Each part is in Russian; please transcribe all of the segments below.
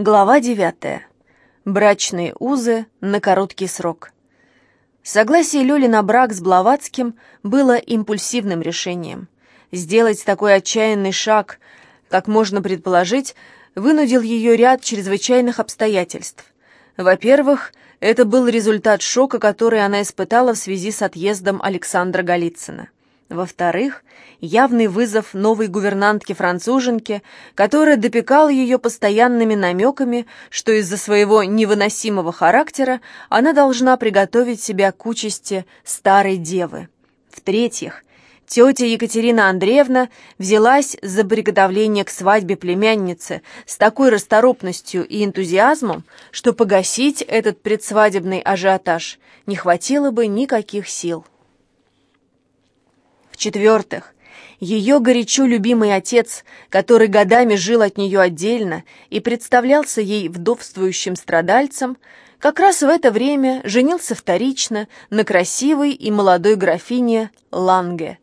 Глава 9. Брачные узы на короткий срок. Согласие Лёли на брак с Блаватским было импульсивным решением. Сделать такой отчаянный шаг, как можно предположить, вынудил ее ряд чрезвычайных обстоятельств. Во-первых, это был результат шока, который она испытала в связи с отъездом Александра Голицына. Во-вторых, явный вызов новой гувернантки-француженки, которая допекала ее постоянными намеками, что из-за своего невыносимого характера она должна приготовить себя к участи старой девы. В-третьих, тетя Екатерина Андреевна взялась за приготовление к свадьбе племянницы с такой расторопностью и энтузиазмом, что погасить этот предсвадебный ажиотаж не хватило бы никаких сил. В-четвертых, ее горячо любимый отец, который годами жил от нее отдельно и представлялся ей вдовствующим страдальцем, как раз в это время женился вторично на красивой и молодой графине Ланге.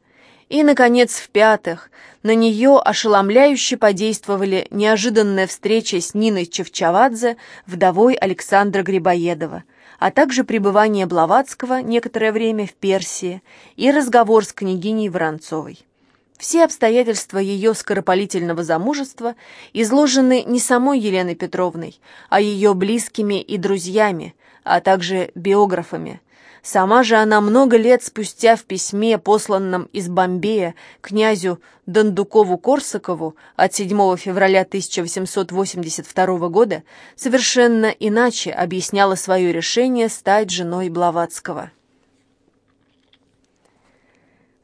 И, наконец, в-пятых, на нее ошеломляюще подействовали неожиданная встреча с Ниной Чевчавадзе, вдовой Александра Грибоедова – а также пребывание Блаватского некоторое время в Персии и разговор с княгиней Воронцовой. Все обстоятельства ее скоропалительного замужества изложены не самой Еленой Петровной, а ее близкими и друзьями, а также биографами, Сама же она много лет спустя в письме, посланном из Бомбея князю Дондукову-Корсакову от 7 февраля 1882 года, совершенно иначе объясняла свое решение стать женой Блаватского.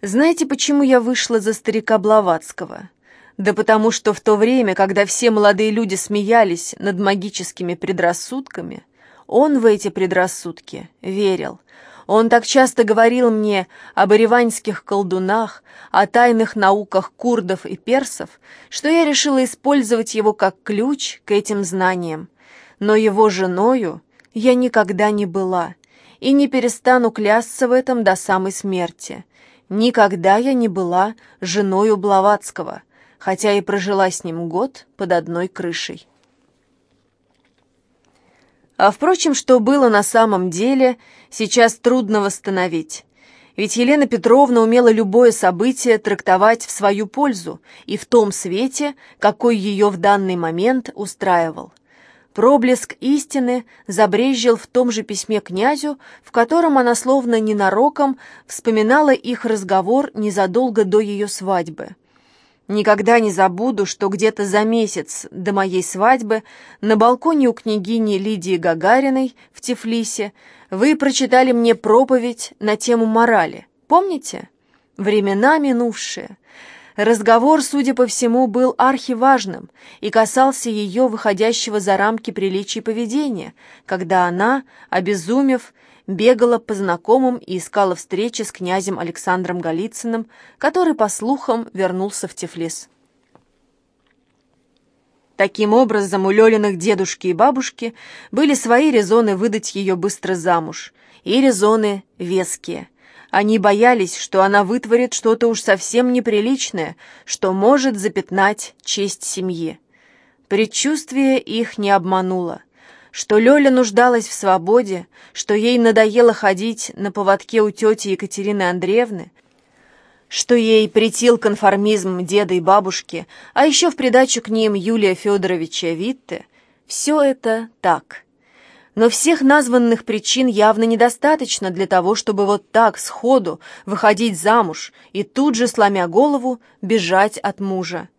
Знаете, почему я вышла за старика Блаватского? Да потому что в то время, когда все молодые люди смеялись над магическими предрассудками, он в эти предрассудки верил – он так часто говорил мне об ереваньских колдунах, о тайных науках курдов и персов, что я решила использовать его как ключ к этим знаниям. Но его женою я никогда не была и не перестану клясться в этом до самой смерти. Никогда я не была женою Блаватского, хотя и прожила с ним год под одной крышей. А впрочем, что было на самом деле, сейчас трудно восстановить. Ведь Елена Петровна умела любое событие трактовать в свою пользу и в том свете, какой ее в данный момент устраивал. Проблеск истины забрезжил в том же письме князю, в котором она словно ненароком вспоминала их разговор незадолго до ее свадьбы. Никогда не забуду, что где-то за месяц до моей свадьбы на балконе у княгини Лидии Гагариной в Тифлисе вы прочитали мне проповедь на тему морали. Помните? Времена минувшие. Разговор, судя по всему, был архиважным и касался ее выходящего за рамки приличий поведения, когда она, обезумев, бегала по знакомым и искала встречи с князем Александром Голицыным, который, по слухам, вернулся в Тифлис. Таким образом, у Лёлиных дедушки и бабушки были свои резоны выдать ее быстро замуж, и резоны веские. Они боялись, что она вытворит что-то уж совсем неприличное, что может запятнать честь семьи. Предчувствие их не обмануло что Лёля нуждалась в свободе, что ей надоело ходить на поводке у тети Екатерины Андреевны, что ей претил конформизм деда и бабушки, а еще в придачу к ним Юлия Федоровича Витте, все это так. Но всех названных причин явно недостаточно для того, чтобы вот так сходу выходить замуж и тут же, сломя голову, бежать от мужа.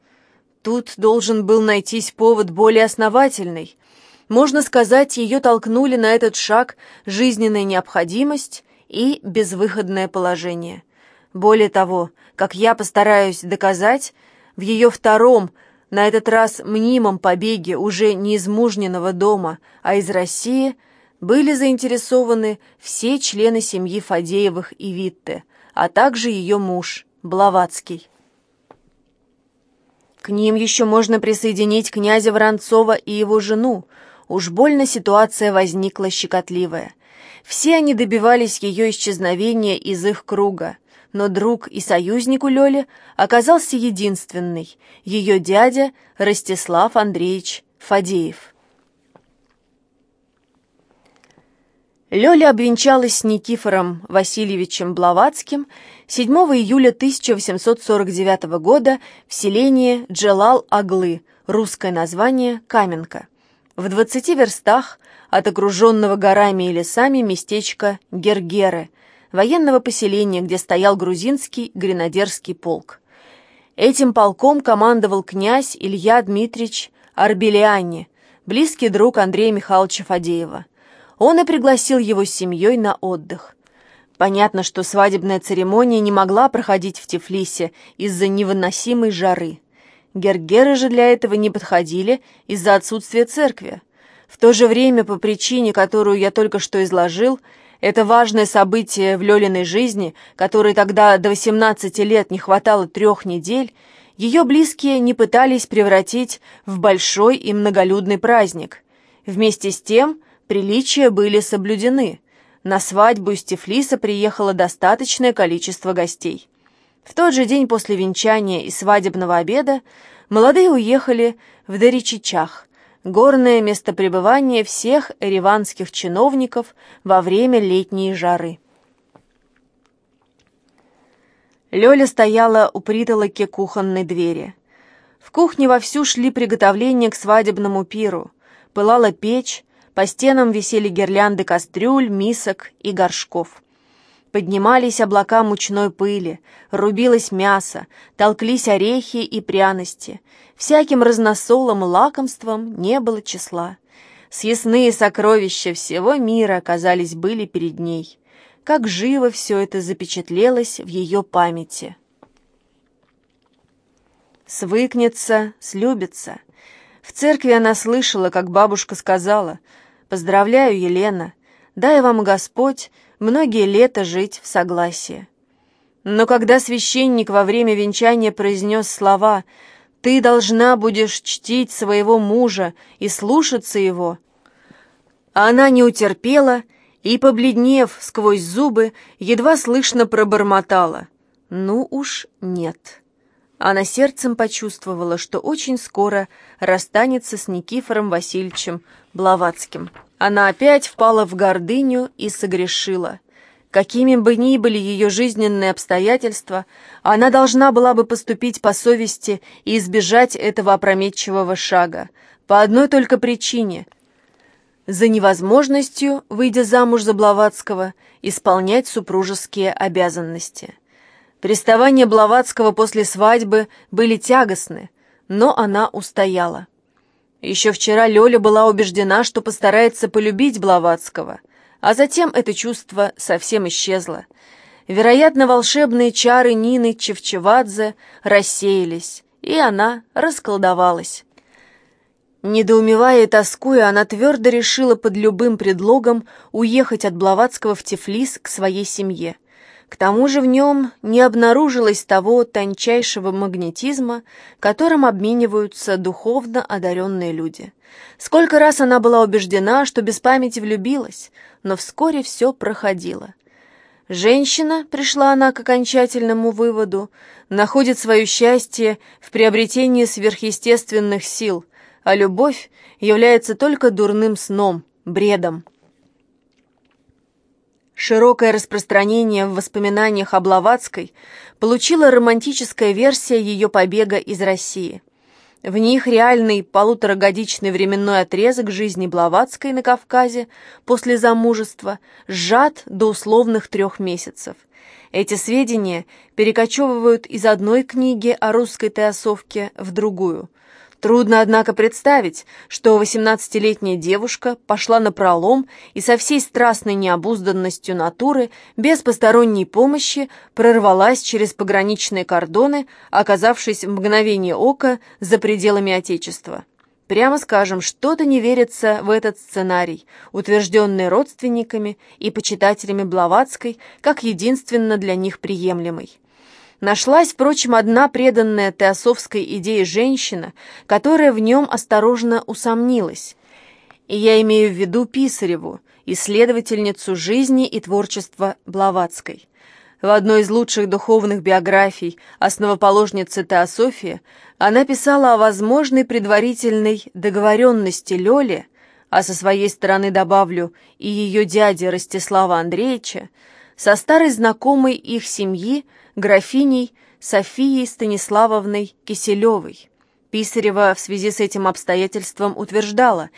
Тут должен был найтись повод более основательный, можно сказать, ее толкнули на этот шаг жизненная необходимость и безвыходное положение. Более того, как я постараюсь доказать, в ее втором, на этот раз мнимом побеге уже не из мужниного дома, а из России, были заинтересованы все члены семьи Фадеевых и Витте, а также ее муж, Блаватский. К ним еще можно присоединить князя Воронцова и его жену, Уж больно ситуация возникла щекотливая. Все они добивались ее исчезновения из их круга, но друг и союзник у Лёли оказался единственный — ее дядя Ростислав Андреевич Фадеев. Лёля обвенчалась с Никифором Васильевичем Блаватским 7 июля 1849 года в селении Джелал-Аглы, русское название Каменка в 20 верстах от окруженного горами и лесами местечка Гергеры, военного поселения, где стоял грузинский гренадерский полк. Этим полком командовал князь Илья Дмитриевич Арбелиани, близкий друг Андрея Михайловича Фадеева. Он и пригласил его с семьей на отдых. Понятно, что свадебная церемония не могла проходить в Тифлисе из-за невыносимой жары. Гергеры же для этого не подходили из-за отсутствия церкви. В то же время, по причине, которую я только что изложил, это важное событие в Лёлиной жизни, которой тогда до 18 лет не хватало трех недель, ее близкие не пытались превратить в большой и многолюдный праздник. Вместе с тем Приличия были соблюдены. На свадьбу из Тифлиса приехало достаточное количество гостей. В тот же день после венчания и свадебного обеда молодые уехали в Доричичах, горное место пребывания всех эреванских чиновников во время летней жары. Лёля стояла у притолоки кухонной двери. В кухне вовсю шли приготовления к свадебному пиру. Пылала печь, по стенам висели гирлянды кастрюль, мисок и горшков. Поднимались облака мучной пыли, рубилось мясо, толклись орехи и пряности. Всяким разносолом и лакомством не было числа. Съестные сокровища всего мира, казались, были перед ней. Как живо все это запечатлелось в ее памяти. Свыкнется, слюбится. В церкви она слышала, как бабушка сказала — Поздравляю, Елена. Дай вам Господь многие лета жить в согласии. Но когда священник во время венчания произнес слова «Ты должна будешь чтить своего мужа и слушаться его», она не утерпела и, побледнев сквозь зубы, едва слышно пробормотала «Ну уж нет». Она сердцем почувствовала, что очень скоро расстанется с Никифором Васильевичем Блаватским. Она опять впала в гордыню и согрешила. Какими бы ни были ее жизненные обстоятельства, она должна была бы поступить по совести и избежать этого опрометчивого шага. По одной только причине – за невозможностью, выйдя замуж за Блаватского, исполнять супружеские обязанности. Приставания Блаватского после свадьбы были тягостны, но она устояла. Еще вчера Лёля была убеждена, что постарается полюбить Блаватского, а затем это чувство совсем исчезло. Вероятно, волшебные чары Нины Чевчевадзе рассеялись, и она расколдовалась. Недоумевая и тоскуя, она твердо решила под любым предлогом уехать от Блаватского в Тифлис к своей семье. К тому же в нем не обнаружилось того тончайшего магнетизма, которым обмениваются духовно одаренные люди. Сколько раз она была убеждена, что без памяти влюбилась, но вскоре все проходило. Женщина, пришла она к окончательному выводу, находит свое счастье в приобретении сверхъестественных сил, а любовь является только дурным сном, бредом. Широкое распространение в воспоминаниях о Блаватской получила романтическая версия ее побега из России. В них реальный полуторагодичный временной отрезок жизни Блаватской на Кавказе после замужества сжат до условных трех месяцев. Эти сведения перекочевывают из одной книги о русской теосовке в другую – Трудно, однако, представить, что 18-летняя девушка пошла на пролом и со всей страстной необузданностью натуры, без посторонней помощи, прорвалась через пограничные кордоны, оказавшись в мгновение ока за пределами Отечества. Прямо скажем, что-то не верится в этот сценарий, утвержденный родственниками и почитателями Блаватской, как единственно для них приемлемый. Нашлась, впрочем, одна преданная теософской идее женщина, которая в нем осторожно усомнилась. И я имею в виду Писареву, исследовательницу жизни и творчества Блаватской. В одной из лучших духовных биографий основоположницы теософии она писала о возможной предварительной договоренности Лёли, а со своей стороны добавлю и ее дяди Ростислава Андреевича, со старой знакомой их семьи, графиней Софией Станиславовной Киселевой. Писарева в связи с этим обстоятельством утверждала,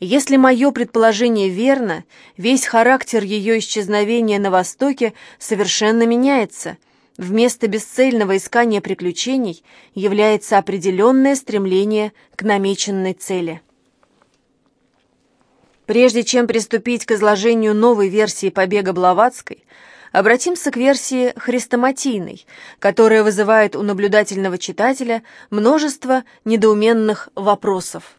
если мое предположение верно, весь характер ее исчезновения на Востоке совершенно меняется. Вместо бесцельного искания приключений является определенное стремление к намеченной цели. Прежде чем приступить к изложению новой версии побега Блаватской, обратимся к версии хрестоматийной, которая вызывает у наблюдательного читателя множество недоуменных вопросов.